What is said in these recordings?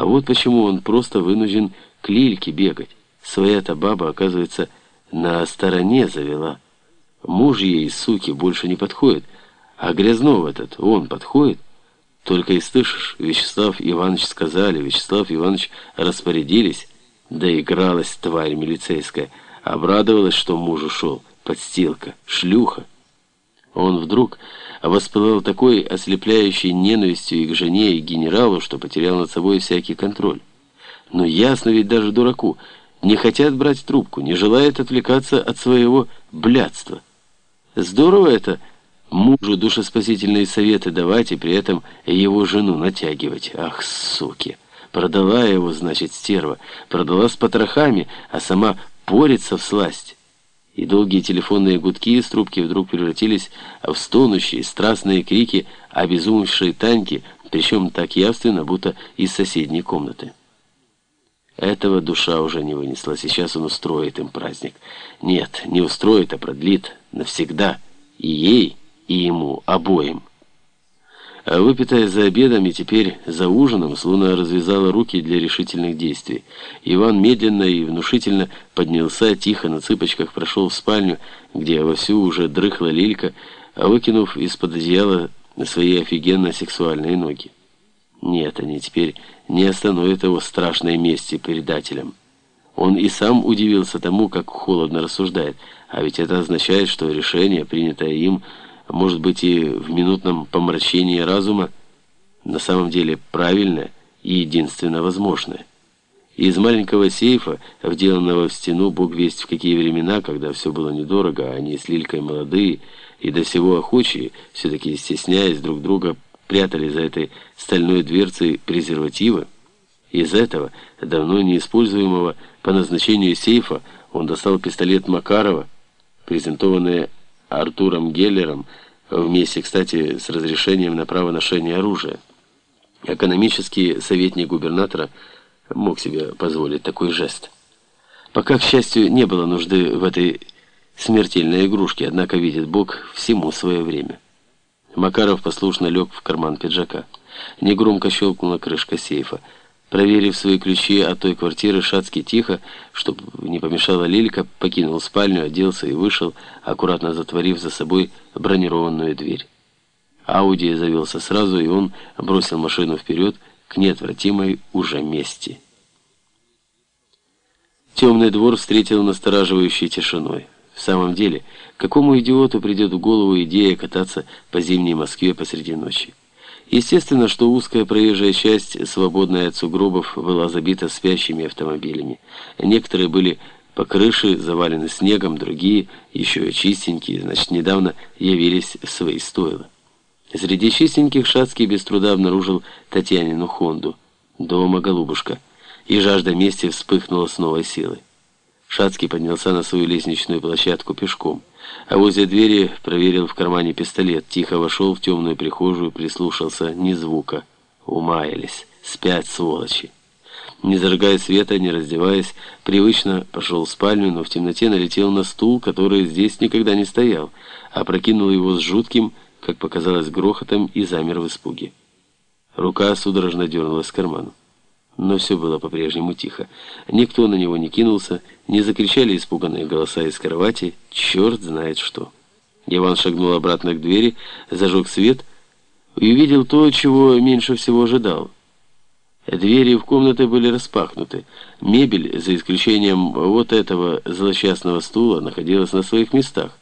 А вот почему он просто вынужден к Лильке бегать. Своя-то баба, оказывается, на стороне завела. Муж ей, суки, больше не подходит, а Грязнов этот, он подходит. Только и слышишь, Вячеслав Иванович сказали, Вячеслав Иванович распорядились, да игралась тварь милицейская, обрадовалась, что муж ушел, подстилка, шлюха. Он вдруг воспылал такой ослепляющей ненавистью и к жене, и к генералу, что потерял над собой всякий контроль. Но ясно ведь даже дураку, не хотят брать трубку, не желают отвлекаться от своего блядства. Здорово это мужу душеспасительные советы давать и при этом его жену натягивать. Ах, суки! Продала его, значит, стерва, продала с потрохами, а сама порится в сласть и долгие телефонные гудки из трубки вдруг превратились в стонущие, страстные крики обезумевшей Таньки, причем так явственно, будто из соседней комнаты. Этого душа уже не вынесла. Сейчас он устроит им праздник. Нет, не устроит, а продлит навсегда. И ей, и ему, обоим. А выпитая за обедом и теперь за ужином, Слуна развязала руки для решительных действий. Иван медленно и внушительно поднялся, тихо на цыпочках прошел в спальню, где вовсю уже дрыхла Лилька, а выкинув из-под одеяла свои офигенно сексуальные ноги. Нет, они теперь не остановят его страшной мести предателям. Он и сам удивился тому, как холодно рассуждает, а ведь это означает, что решение, принятое им, может быть и в минутном помрачении разума, на самом деле правильное и единственно возможное. Из маленького сейфа, вделанного в стену, бог весть в какие времена, когда все было недорого, а они с Лилькой молодые и до всего охочие, все-таки стесняясь друг друга, прятали за этой стальной дверцей презервативы. Из этого, давно неиспользуемого по назначению сейфа, он достал пистолет Макарова, презентованный Артуром Геллером, вместе, кстати, с разрешением на право ношения оружия. Экономический советник губернатора мог себе позволить такой жест. Пока, к счастью, не было нужды в этой смертельной игрушке, однако, видит Бог, всему свое время. Макаров послушно лег в карман пиджака. Негромко щелкнула крышка сейфа. Проверив свои ключи от той квартиры, Шацкий тихо, чтобы не помешала Лилька, покинул спальню, оделся и вышел, аккуратно затворив за собой бронированную дверь. Ауди завелся сразу, и он бросил машину вперед к неотвратимой уже мести. Темный двор встретил настораживающей тишиной. В самом деле, какому идиоту придет в голову идея кататься по зимней Москве посреди ночи? Естественно, что узкая проезжая часть, свободная от сугробов, была забита спящими автомобилями. Некоторые были по крыше завалены снегом, другие, еще чистенькие, значит, недавно явились в свои стойла. Среди чистеньких Шацкий без труда обнаружил Татьянину Хонду. «Дома, голубушка». И жажда мести вспыхнула с новой силой. Шацкий поднялся на свою лестничную площадку пешком а возле двери проверил в кармане пистолет, тихо вошел в темную прихожую, прислушался, ни звука. Умаялись, спят сволочи. Не зажигая света, не раздеваясь, привычно пошел в спальню, но в темноте налетел на стул, который здесь никогда не стоял, а прокинул его с жутким, как показалось, грохотом и замер в испуге. Рука судорожно дернулась в карману. Но все было по-прежнему тихо. Никто на него не кинулся, не закричали испуганные голоса из кровати. Черт знает что. Иван шагнул обратно к двери, зажег свет и увидел то, чего меньше всего ожидал. Двери в комнаты были распахнуты. Мебель, за исключением вот этого злосчастного стула, находилась на своих местах.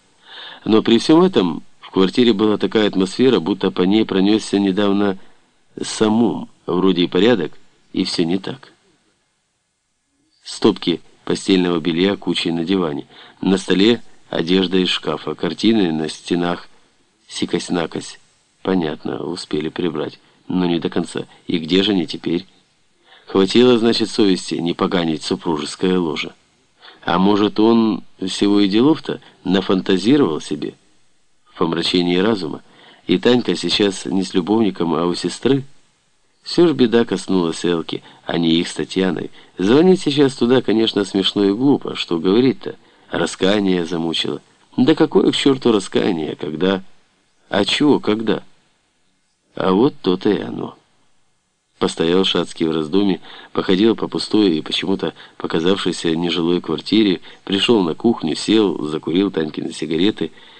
Но при всем этом в квартире была такая атмосфера, будто по ней пронесся недавно самум, вроде и порядок, и все не так. Стопки постельного белья кучей на диване. На столе одежда из шкафа, картины на стенах сикось-накось. Понятно, успели прибрать, но не до конца. И где же они теперь? Хватило, значит, совести не поганить супружеское ложе. А может, он всего и делов-то нафантазировал себе в помрачении разума, и Танька сейчас не с любовником, а у сестры? Все ж беда коснулась Элки, а не их с Татьяной. Звонить сейчас туда, конечно, смешно и глупо. Что говорить-то? Раскаяние замучило. Да какое к черту раскаяние, когда... А чего, когда? А вот то-то и оно. Постоял Шацкий в раздумье, походил по пустой и почему-то показавшейся нежилой квартире, пришел на кухню, сел, закурил Танькины сигареты